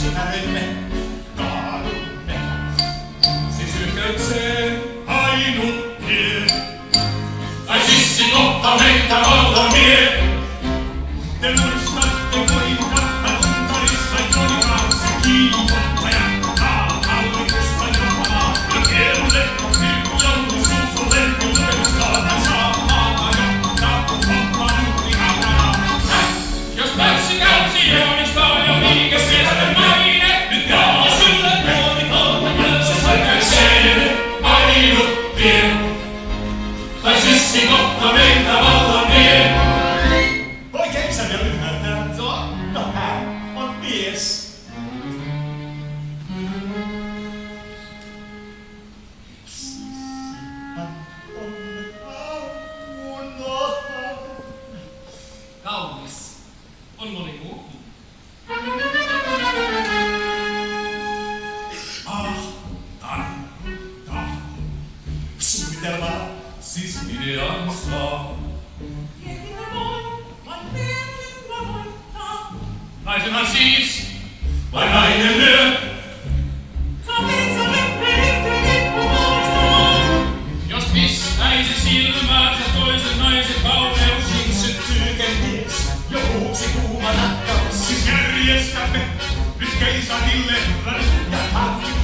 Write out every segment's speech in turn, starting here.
miksi näin me kaadumme. Siis yhdenseen ainut tie. Tai sissin ottaa meitä valtamie. Te yhdistelmä, siis ideansa. Tietinä siis, voin, vain perhettä voittaa. Naisenhan siis, vai nainen lyö? Jos pistäisi silmäänsä toisen naisen kauneus, niin syttyy kenties jo uusi kuuma nakkaus. Siis järjestämme, mitkä isänille räntä.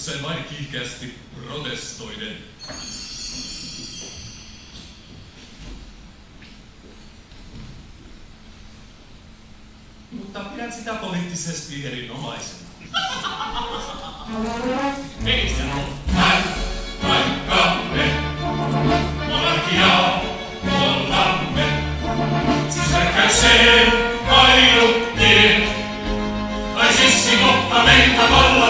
ehdotuksen vain kiihkeästi protestoiden. Mutta pidän sitä poliittisesti erinomaisena. Ei sano hän, vaikka me monarkiaa mollamme. Sisälkäy se ainut tie, ai sissi kohta meitä vallan.